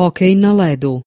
hóquei na ledu